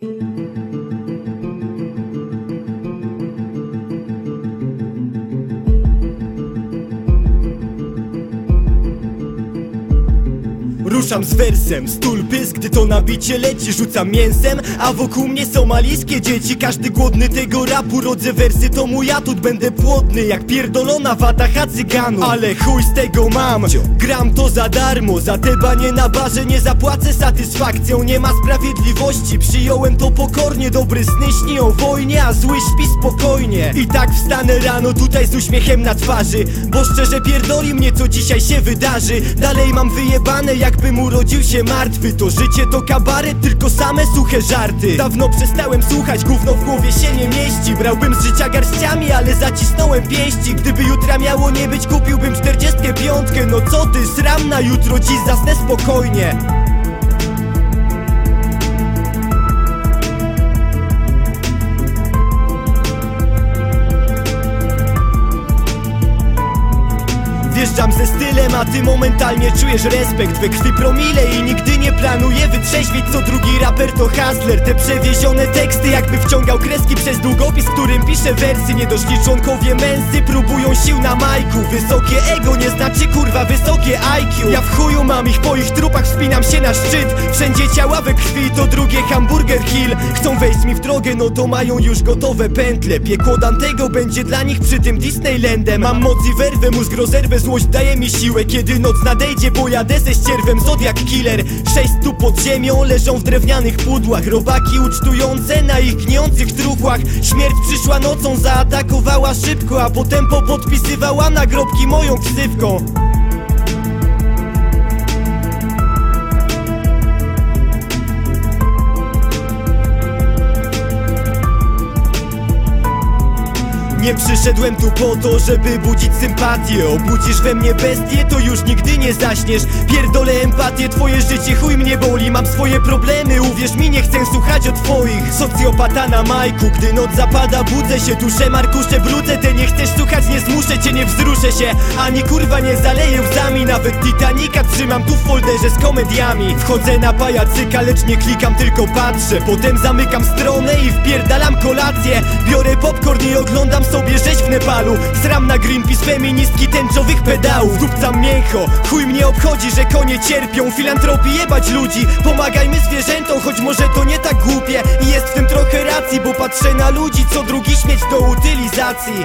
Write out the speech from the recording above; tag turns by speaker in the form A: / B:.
A: thank you Ruszam z wersem, stul pysk, gdy to nabicie leci Rzucam mięsem, a wokół mnie somalijskie dzieci. Każdy głodny tego rapu, rodzę wersy. To mój atut, będę płodny Jak pierdolona watacha cyganów Ale chuj z tego mam. Gram to za darmo, za te banie na barze Nie zapłacę satysfakcją, nie ma sprawiedliwości Przyjąłem to pokornie, dobry sny śni o wojnie A zły śpi spokojnie. I tak wstanę rano tutaj z uśmiechem na twarzy. Bo szczerze pierdoli mnie co dzisiaj się wydarzy. Dalej mam wyjebane jakbym urodził się martwy To życie to kabaret, tylko same suche żarty. Dawno przestałem słuchać, gówno w głowie się nie mieści. Brałbym z życia garściami, ale zacisnąłem pięści. Gdyby jutra miało nie być, kupiłbym 45 No co ty, sram na jutro, dziś zasnę spokojnie Wjeżdżam ze stylem, a ty momentalnie czujesz respekt. We krwi promile i nigdy nie planuję wytrzeźwić Co drugi raper to hustler. Te przewiezione teksty jakby wciągał kreski przez długopis Którym piszę wersy. Niedoszli członkowie męscy próbują sił na majku. Wysokie ego nie znaczy kurwa wysokie IQ Ja w chuju mam ich, po ich trupach wspinam się na szczyt. Wszędzie ciała we krwi, to drugie hamburger hill Chcą wejść mi w drogę, no to mają już gotowe pętle. Piekło Dantego będzie dla nich przy tym Disneylandem. Mam moc i werwę, mózg rozerwę, złość daje mi siłę. Kiedy noc nadejdzie, bo jadę ze ścierwem Zodiak Killer. Sześć tu pod ziemią leżą w drewnianych pudłach. Robaki ucztujące na ich gniących truchłach. Śmierć przyszła nocą, zaatakowała szybko A potem popodpisywała nagrobki moją ksywką Nie przyszedłem tu po to, żeby budzić sympatię. Obudzisz we mnie bestię, to już nigdy nie zaśniesz. Pierdolę empatię, twoje życie chuj mnie boli. Mam swoje problemy, uwierz mi, nie chcę słuchać o twoich. Socjopata na majku, gdy noc zapada budzę się. Duszę markusze, brudzę, te. Nie chcesz słuchać, nie zmuszę cię, nie wzruszę się. Ani kurwa nie zaleję łzami, nawet Titanica trzymam tu w folderze z komediami. Wchodzę na pajacyka, lecz nie klikam, tylko patrzę. Potem zamykam stronę i wpierdalam kolację. Biorę popcorn i oglądam sobie rzeź w Nepalu. Sram na Greenpeace feministki tęczowych pedałów. Dupcam mięcho, chuj mnie obchodzi, że konie cierpią. Filantropii jebać ludzi, pomagajmy zwierzętom Choć może to nie tak głupie. I jest w tym trochę racji Bo patrzę na ludzi, co drugi śmieć do utylizacji